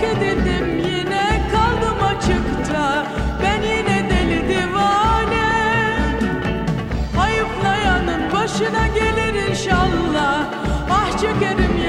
terk edildim. Yine kaldım açıkta ben yine deli divane. Hayıflayanın başına gelir inşallah. Ah çekerim